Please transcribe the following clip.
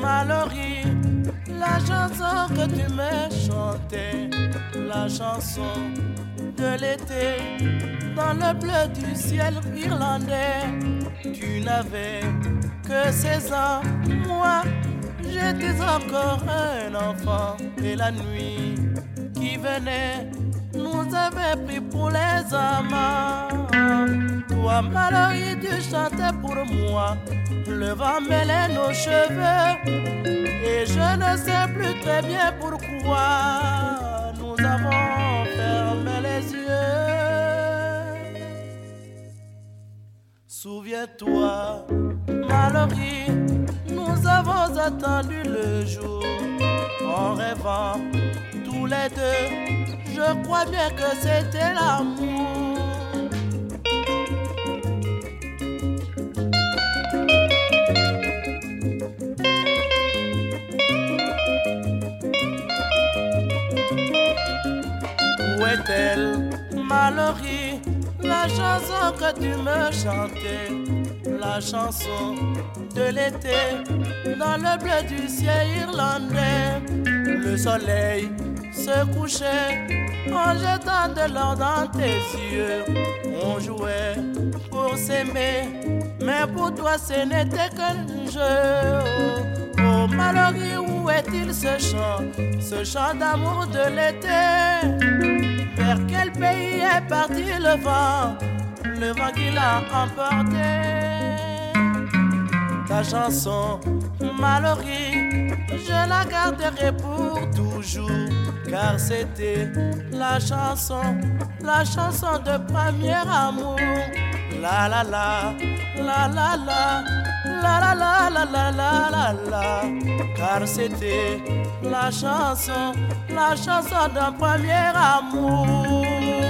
Mallory, la chanson que tu me chantais, la chanson de l'été, dans le bleu du ciel irlandais, tu n'avais que 16 ans, moi j'étais encore un enfant, et la nuit qui venait nous avait pris pour les amants. Toi, Mallory, tu chantais pour moi, le vent mêlait nos cheveux, et je ne sais plus très bien pourquoi nous avons fermé les yeux. Souviens-toi, Mallory, nous avons attendu le jour en rêvant tous les deux. Je crois bien que c'était l'amour. Est-elle, la chanson que tu me chantais, la chanson de l'été, dans le bleu du ciel irlandais, le soleil se couchait en jetant de l'or dans tes yeux. On jouait pour s'aimer, mais pour toi ce n'était qu'un jeu. Oh, Mallory, où est-il ce chant, ce chant d'amour de l'été? Vers quel pays est parti le vent, le vent qui l'a emporté? Ta chanson, Mallory, je la garderai pour toujours, car c'était la chanson, la chanson de premier amour. La la la, la la la, la la la la la la la la, car c'était la chanson, la chanson d'un premier amour.